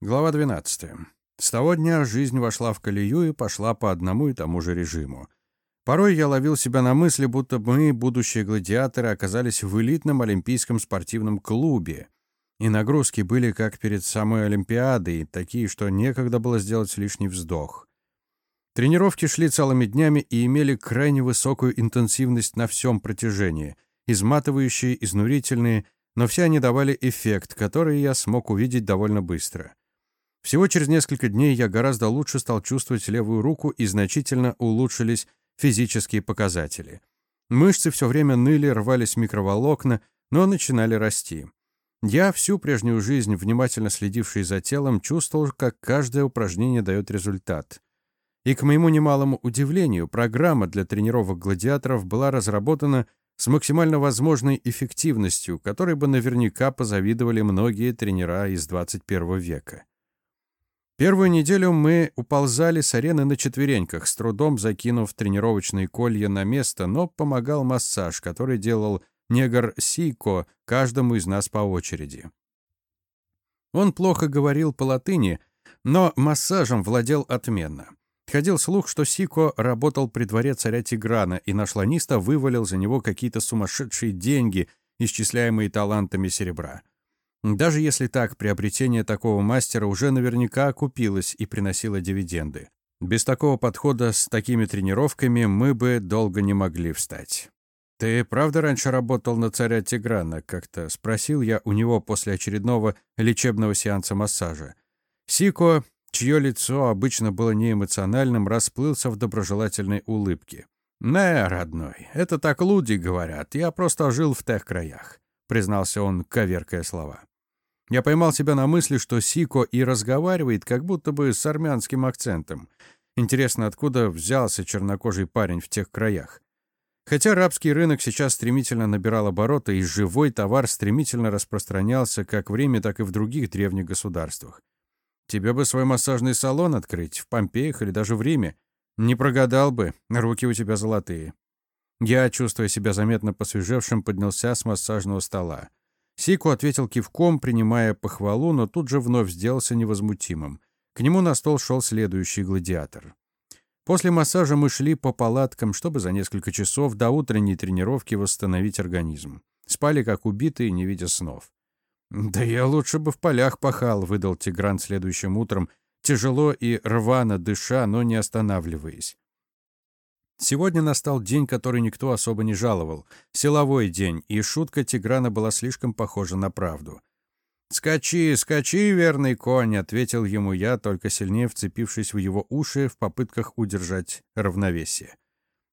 Глава 12. С того дня жизнь вошла в колею и пошла по одному и тому же режиму. Порой я ловил себя на мысли, будто мы, будущие гладиаторы, оказались в элитном олимпийском спортивном клубе. И нагрузки были как перед самой Олимпиадой, такие, что некогда было сделать лишний вздох. Тренировки шли целыми днями и имели крайне высокую интенсивность на всем протяжении, изматывающие, изнурительные, но все они давали эффект, который я смог увидеть довольно быстро. Всего через несколько дней я гораздо лучше стал чувствовать левую руку и значительно улучшились физические показатели. Мышцы все время ныли, рвались микроволокна, но начинали расти. Я всю прежнюю жизнь, внимательно следивший за телом, чувствовал, как каждое упражнение дает результат. И, к моему немалому удивлению, программа для тренировок гладиаторов была разработана с максимально возможной эффективностью, которой бы наверняка позавидовали многие тренера из 21 века. Первую неделю мы уползали с арены на четвереньках, с трудом закинув тренировочные колья на место, но помогал массаж, который делал негр Сико каждому из нас по очереди. Он плохо говорил по латыни, но массажем владел отменно. Ходил слух, что Сико работал при дворе царя Тиграна, и наш ланиста вывалил за него какие-то сумасшедшие деньги, исчисляемые талантами серебра. Даже если так, приобретение такого мастера уже наверняка окупилось и приносило дивиденды. Без такого подхода с такими тренировками мы бы долго не могли встать. «Ты правда раньше работал на царя Тиграна?» — как-то спросил я у него после очередного лечебного сеанса массажа. Сико, чье лицо обычно было неэмоциональным, расплылся в доброжелательной улыбке. «Не, родной, это так люди говорят, я просто жил в тех краях», — признался он, коверкая слова. Я поймал себя на мысли, что Сико и разговаривает как будто бы с армянским акцентом. Интересно, откуда взялся чернокожий парень в тех краях? Хотя рабский рынок сейчас стремительно набирал обороты, и живой товар стремительно распространялся как в Риме, так и в других древних государствах. Тебе бы свой массажный салон открыть в Помпеях или даже в Риме. Не прогадал бы, руки у тебя золотые. Я, чувствуя себя заметно посвежевшим, поднялся с массажного стола. Сику ответил кивком, принимая похвалу, но тут же вновь сделался невозмутимым. К нему на стол шел следующий гладиатор. После массажа мы шли по палаткам, чтобы за несколько часов до утренней тренировки восстановить организм. Спали как убитые, не видя снов. «Да я лучше бы в полях пахал», — выдал Тигран следующим утром, тяжело и рвано дыша, но не останавливаясь. Сегодня настал день, который никто особо не жаловал. Силовой день, и шутка Тиграна была слишком похожа на правду. «Скачи, скачи, верный конь!» — ответил ему я, только сильнее вцепившись в его уши в попытках удержать равновесие.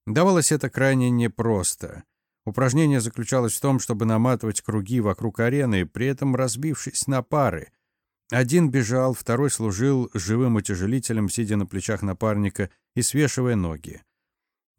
Давалось это крайне непросто. Упражнение заключалось в том, чтобы наматывать круги вокруг арены, при этом разбившись на пары. Один бежал, второй служил живым утяжелителем, сидя на плечах напарника и свешивая ноги.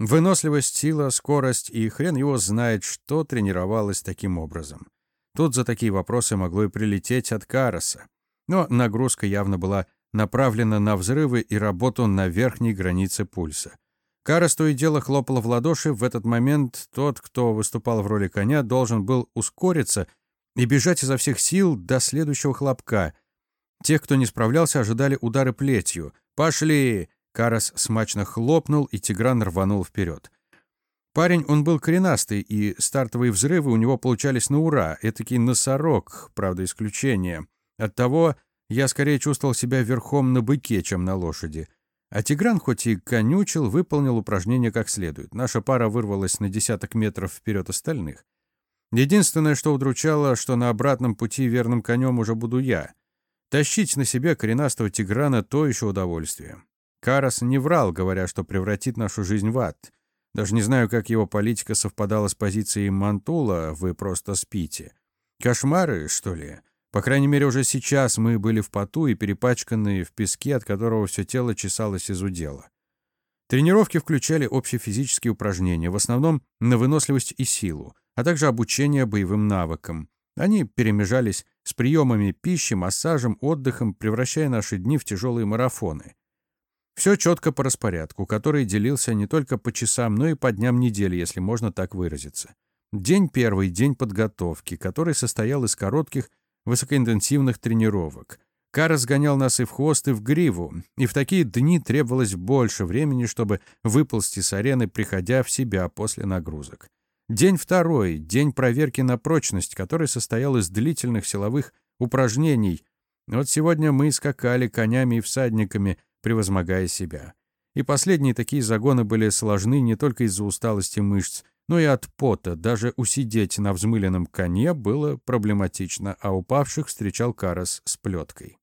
Выносливость, сила, скорость и хрен его знает, что тренировалось таким образом. Тут за такие вопросы могло и прилететь от Караса. Но нагрузка явно была направлена на взрывы и работу на верхней границе пульса. Карас то и дело хлопала в ладоши. В этот момент тот, кто выступал в роли коня, должен был ускориться и бежать изо всех сил до следующего хлопка. Тех, кто не справлялся, ожидали удары плетью. «Пошли! Карас смачно хлопнул, и Тигран рванул вперед. Парень, он был коренастый, и стартовые взрывы у него получались на ура, этакий носорог, правда, исключение. Оттого я скорее чувствовал себя верхом на быке, чем на лошади. А Тигран, хоть и конючил, выполнил упражнение как следует. Наша пара вырвалась на десяток метров вперед остальных. Единственное, что удручало, что на обратном пути верным конем уже буду я. Тащить на себе коренастого Тиграна — то еще удовольствие. Карас не врал, говоря, что превратит нашу жизнь в ад. Даже не знаю, как его политика совпадала с позицией Мантула «вы просто спите». Кошмары, что ли? По крайней мере, уже сейчас мы были в поту и перепачканные в песке, от которого все тело чесалось из удела. Тренировки включали общие физические упражнения, в основном на выносливость и силу, а также обучение боевым навыкам. Они перемежались с приемами пищи, массажем, отдыхом, превращая наши дни в тяжелые марафоны. Все четко по распорядку, который делился не только по часам, но и по дням недели, если можно так выразиться. День первый — день подготовки, который состоял из коротких, высокоинтенсивных тренировок. Кара сгонял нас и в хвост, и в гриву, и в такие дни требовалось больше времени, чтобы выползти с арены, приходя в себя после нагрузок. День второй, день проверки на прочность, который состоял из длительных силовых упражнений. Вот сегодня мы скакали конями и всадниками, превозмогая себя. И последние такие загоны были сложны не только из-за усталости мышц, но и от пота. Даже усидеть на взмыленном коне было проблематично, а упавших встречал Карас с плеткой.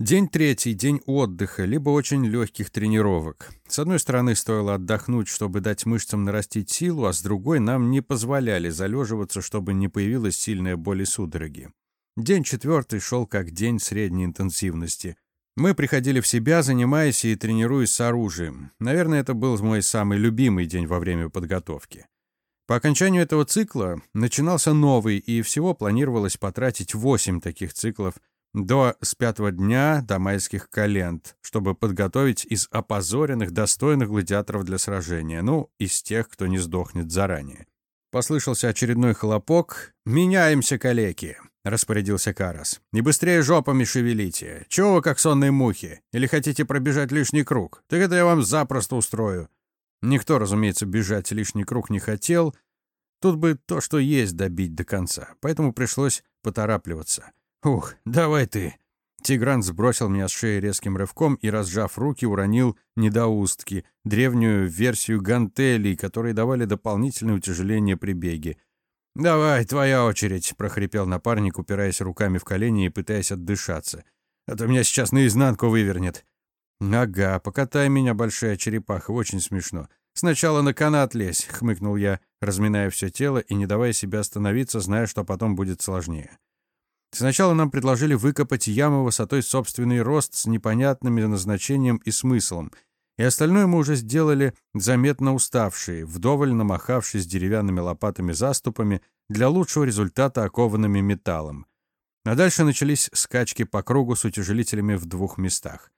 День третий, день отдыха, либо очень легких тренировок. С одной стороны, стоило отдохнуть, чтобы дать мышцам нарастить силу, а с другой нам не позволяли залеживаться, чтобы не появилась сильная боль и судороги. День четвертый шел как день средней интенсивности. Мы приходили в себя, занимаясь и тренируясь с оружием. Наверное, это был мой самый любимый день во время подготовки. По окончанию этого цикла начинался новый, и всего планировалось потратить 8 таких циклов – до с пятого дня до майских календ, чтобы подготовить из опозоренных достойных гладиаторов для сражения, ну, из тех, кто не сдохнет заранее. Послышался очередной хлопок. «Меняемся, калеки!» — распорядился Карас. «Не быстрее жопами шевелите! Чего вы как сонные мухи? Или хотите пробежать лишний круг? Так это я вам запросто устрою!» Никто, разумеется, бежать лишний круг не хотел. Тут бы то, что есть, добить до конца. Поэтому пришлось поторапливаться. «Ух, давай ты!» Тигран сбросил меня с шеи резким рывком и, разжав руки, уронил недоустки, древнюю версию гантелей, которые давали дополнительное утяжеление при беге. «Давай, твоя очередь», — прохрипел напарник, упираясь руками в колени и пытаясь отдышаться. «А то меня сейчас наизнанку вывернет». «Ага, покатай меня, большая черепаха, очень смешно. Сначала на канат лезь», — хмыкнул я, разминая все тело и не давая себе остановиться, зная, что потом будет сложнее. Сначала нам предложили выкопать яму высотой собственный рост с непонятным назначением и смыслом, и остальное мы уже сделали заметно уставшие, вдоволь намахавшись деревянными лопатами-заступами для лучшего результата окованными металлом. А дальше начались скачки по кругу с утяжелителями в двух местах.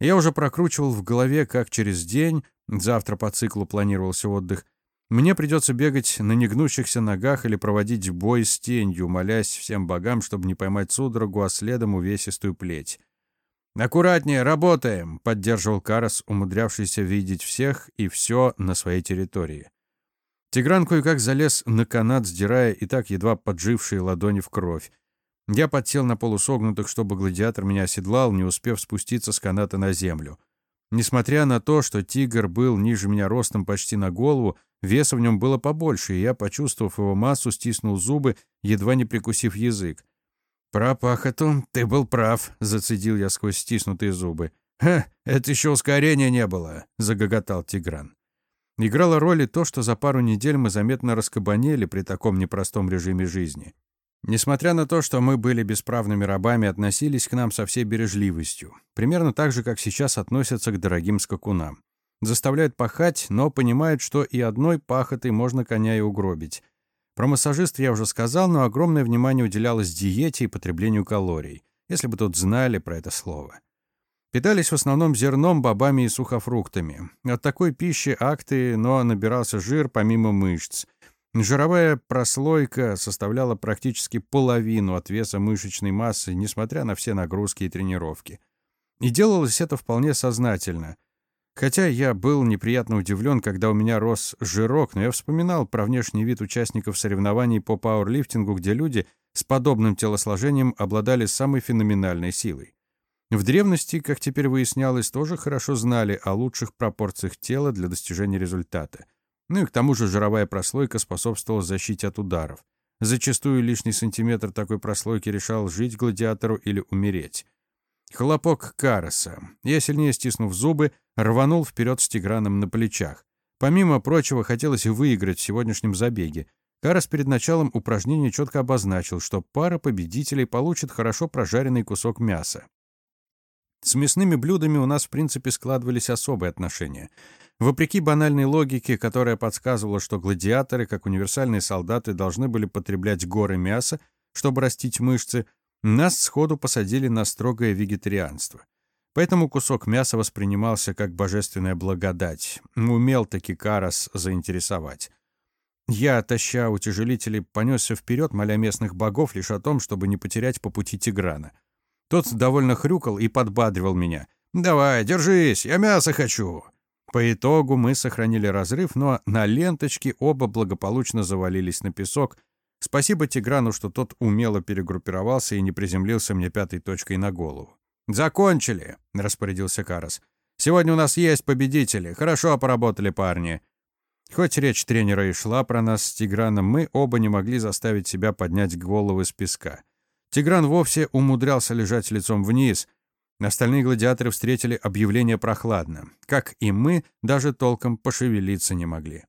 Я уже прокручивал в голове, как через день, завтра по циклу планировался отдых, мне придется бегать на негнущихся ногах или проводить бой с тенью, молясь всем богам, чтобы не поймать судорогу, а следом увесистую плеть. «Аккуратнее, работаем!» — поддерживал Карас, умудрявшийся видеть всех и все на своей территории. Тигран кое-как залез на канат, сдирая и так едва поджившие ладони в кровь. Я подсел на полусогнутых, чтобы гладиатор меня оседлал, не успев спуститься с каната на землю. Несмотря на то, что тигр был ниже меня ростом почти на голову, Веса в нем было побольше, и я, почувствовав его массу, стиснул зубы, едва не прикусив язык. «Про пахоту ты был прав», — зацедил я сквозь стиснутые зубы. «Ха, это еще ускорения не было», — загоготал Тигран. Играло роль и то, что за пару недель мы заметно раскабанели при таком непростом режиме жизни. Несмотря на то, что мы были бесправными рабами, относились к нам со всей бережливостью. Примерно так же, как сейчас относятся к дорогим скакунам заставляют пахать, но понимают, что и одной пахотой можно коня и угробить. Про массажист я уже сказал, но огромное внимание уделялось диете и потреблению калорий, если бы тут знали про это слово. Питались в основном зерном, бобами и сухофруктами. От такой пищи акты, но набирался жир помимо мышц. Жировая прослойка составляла практически половину от веса мышечной массы, несмотря на все нагрузки и тренировки. И делалось это вполне сознательно. Хотя я был неприятно удивлен, когда у меня рос жирок, но я вспоминал про внешний вид участников соревнований по пауэрлифтингу, где люди с подобным телосложением обладали самой феноменальной силой. В древности, как теперь выяснялось, тоже хорошо знали о лучших пропорциях тела для достижения результата. Ну и к тому же жировая прослойка способствовала защите от ударов. Зачастую лишний сантиметр такой прослойки решал жить гладиатору или умереть. Хлопок Караса. Я, сильнее стиснув зубы, рванул вперед с Тиграном на плечах. Помимо прочего, хотелось выиграть в сегодняшнем забеге. Карас перед началом упражнения четко обозначил, что пара победителей получит хорошо прожаренный кусок мяса. С мясными блюдами у нас, в принципе, складывались особые отношения. Вопреки банальной логике, которая подсказывала, что гладиаторы, как универсальные солдаты, должны были потреблять горы мяса, чтобы растить мышцы, нас сходу посадили на строгое вегетарианство. Поэтому кусок мяса воспринимался как божественная благодать. Умел таки Карас заинтересовать. Я, таща утяжелители, понесся вперед, моля местных богов лишь о том, чтобы не потерять по пути Тиграна. Тот довольно хрюкал и подбадривал меня. «Давай, держись, я мясо хочу!» По итогу мы сохранили разрыв, но на ленточке оба благополучно завалились на песок. Спасибо Тиграну, что тот умело перегруппировался и не приземлился мне пятой точкой на голову. «Закончили!» — распорядился Карас. «Сегодня у нас есть победители. Хорошо поработали парни». Хоть речь тренера и шла про нас с Тиграном, мы оба не могли заставить себя поднять головы с песка. Тигран вовсе умудрялся лежать лицом вниз. Остальные гладиаторы встретили объявление прохладно. Как и мы, даже толком пошевелиться не могли.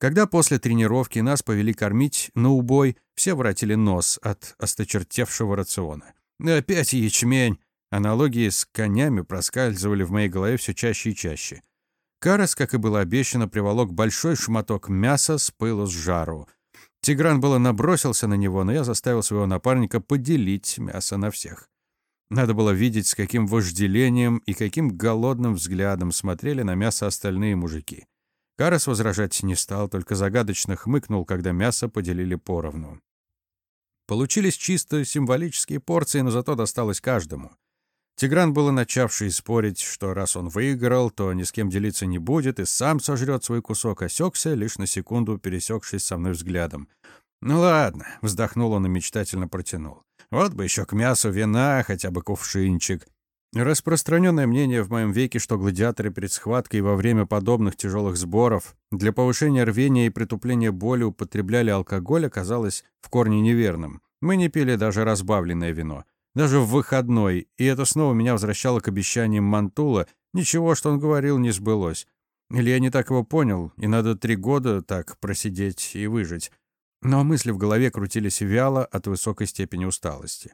Когда после тренировки нас повели кормить на убой, все воротили нос от осточертевшего рациона. «Опять ячмень!» Аналогии с конями проскальзывали в моей голове все чаще и чаще. Карас, как и было обещано, приволок большой шматок мяса с пылу с жару. Тигран было набросился на него, но я заставил своего напарника поделить мясо на всех. Надо было видеть, с каким вожделением и каким голодным взглядом смотрели на мясо остальные мужики. Карас возражать не стал, только загадочно хмыкнул, когда мясо поделили поровну. Получились чисто символические порции, но зато досталось каждому. Тигран было начавший спорить, что раз он выиграл, то ни с кем делиться не будет и сам сожрет свой кусок, осекся, лишь на секунду пересекшись со мной взглядом. «Ну ладно», — вздохнул он и мечтательно протянул. «Вот бы еще к мясу вина, хотя бы кувшинчик». Распространенное мнение в моем веке, что гладиаторы перед схваткой во время подобных тяжелых сборов для повышения рвения и притупления боли употребляли алкоголь, оказалось в корне неверным. Мы не пили даже разбавленное вино. Даже в выходной, и это снова меня возвращало к обещаниям Мантула. Ничего, что он говорил, не сбылось. Или я не так его понял, и надо три года так просидеть и выжить. Но мысли в голове крутились вяло от высокой степени усталости.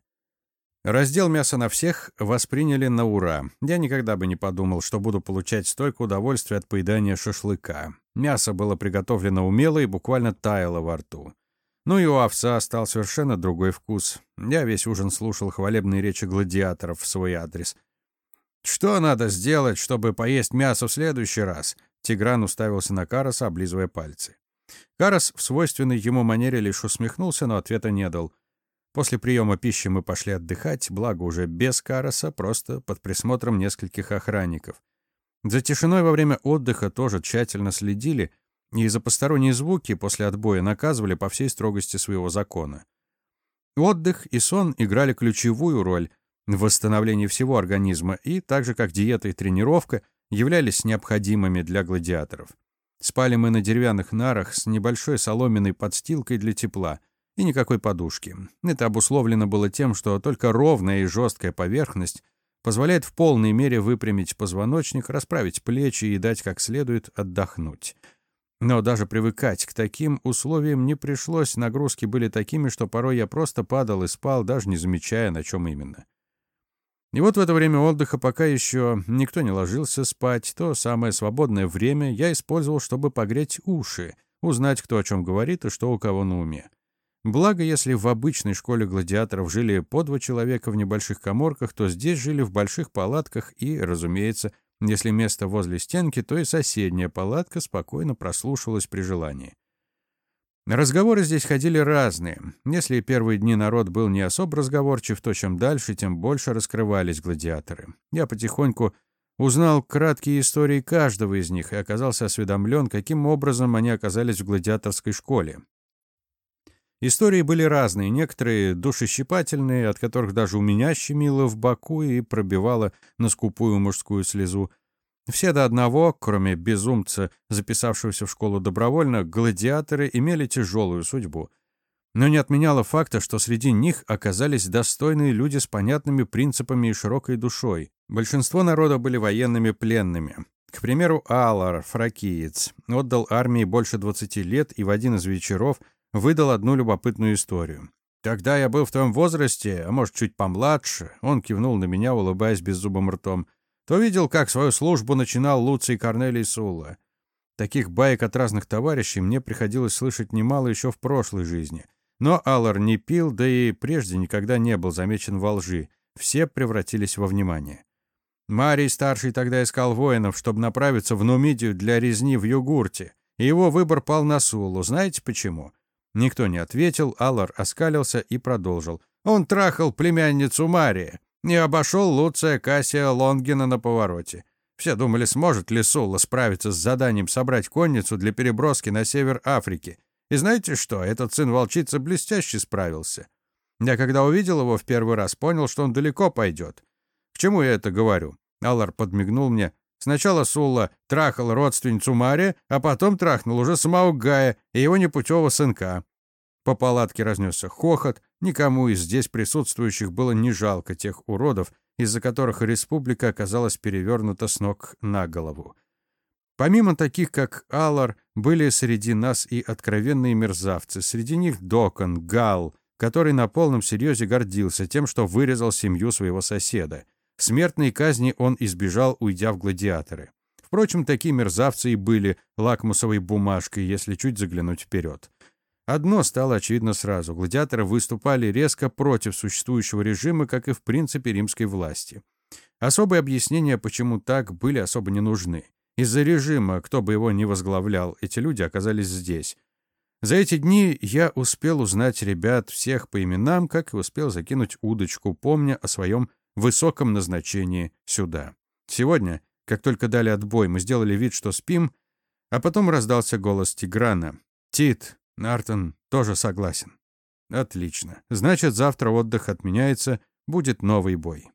Раздел мяса на всех восприняли на ура. Я никогда бы не подумал, что буду получать столько удовольствия от поедания шашлыка. Мясо было приготовлено умело и буквально таяло во рту. Ну и у овса стал совершенно другой вкус. Я весь ужин слушал хвалебные речи гладиаторов в свой адрес. «Что надо сделать, чтобы поесть мясо в следующий раз?» Тигран уставился на Караса, облизывая пальцы. Карас в свойственной ему манере лишь усмехнулся, но ответа не дал. После приема пищи мы пошли отдыхать, благо уже без Караса, просто под присмотром нескольких охранников. За тишиной во время отдыха тоже тщательно следили — и за посторонние звуки после отбоя наказывали по всей строгости своего закона. Отдых и сон играли ключевую роль в восстановлении всего организма и, так же как диета и тренировка, являлись необходимыми для гладиаторов. Спали мы на деревянных нарах с небольшой соломенной подстилкой для тепла и никакой подушки. Это обусловлено было тем, что только ровная и жесткая поверхность позволяет в полной мере выпрямить позвоночник, расправить плечи и дать как следует отдохнуть. Но даже привыкать к таким условиям не пришлось, нагрузки были такими, что порой я просто падал и спал, даже не замечая, на чем именно. И вот в это время отдыха, пока еще никто не ложился спать, то самое свободное время я использовал, чтобы погреть уши, узнать, кто о чем говорит и что у кого на уме. Благо, если в обычной школе гладиаторов жили по два человека в небольших коморках, то здесь жили в больших палатках и, разумеется, если место возле стенки, то и соседняя палатка спокойно прослушивалась при желании. Разговоры здесь ходили разные. Если первые дни народ был не особо разговорчив, то чем дальше, тем больше раскрывались гладиаторы. Я потихоньку узнал краткие истории каждого из них и оказался осведомлен, каким образом они оказались в гладиаторской школе. Истории были разные, некоторые душещипательные, от которых даже у меня щемило в боку и пробивало на скупую мужскую слезу. Все до одного, кроме безумца, записавшегося в школу добровольно, гладиаторы имели тяжелую судьбу. Но не отменяло факта, что среди них оказались достойные люди с понятными принципами и широкой душой. Большинство народа были военными пленными. К примеру, Алар, фракиец, отдал армии больше 20 лет и в один из вечеров – выдал одну любопытную историю. «Тогда я был в твоем возрасте, а может, чуть помладше», он кивнул на меня, улыбаясь беззубым ртом, то видел, как свою службу начинал Луций Корнелий Сула. Таких баек от разных товарищей мне приходилось слышать немало еще в прошлой жизни. Но Аллар не пил, да и прежде никогда не был замечен во лжи. Все превратились во внимание. Марий старший тогда искал воинов, чтобы направиться в Нумидию для резни в Югурте, и его выбор пал на Сулу. Знаете почему? Никто не ответил, Аллар оскалился и продолжил. Он трахал племянницу Марии. Не обошел Луция Кассия Лонгина на повороте. Все думали, сможет ли Сулла справиться с заданием собрать конницу для переброски на север Африки. И знаете что, этот сын волчицы блестяще справился. Я когда увидел его в первый раз, понял, что он далеко пойдет. К чему я это говорю? Аллар подмигнул мне. Сначала Сулла трахал родственницу Мари, а потом трахнул уже самого Гая и его непутевого сынка. По палатке разнесся хохот, никому из здесь присутствующих было не жалко тех уродов, из-за которых республика оказалась перевернута с ног на голову. Помимо таких, как Аллар, были среди нас и откровенные мерзавцы. Среди них Докон, Гал, который на полном серьезе гордился тем, что вырезал семью своего соседа. Смертной казни он избежал, уйдя в гладиаторы. Впрочем, такие мерзавцы и были лакмусовой бумажкой, если чуть заглянуть вперед. Одно стало очевидно сразу. Гладиаторы выступали резко против существующего режима, как и в принципе римской власти. Особые объяснения, почему так, были особо не нужны. Из-за режима, кто бы его ни возглавлял, эти люди оказались здесь. За эти дни я успел узнать ребят всех по именам, как и успел закинуть удочку, помня о своем высоком назначении сюда. Сегодня, как только дали отбой, мы сделали вид, что спим, а потом раздался голос Тиграна. «Тит, Нартон тоже согласен. Отлично. Значит, завтра отдых отменяется, будет новый бой.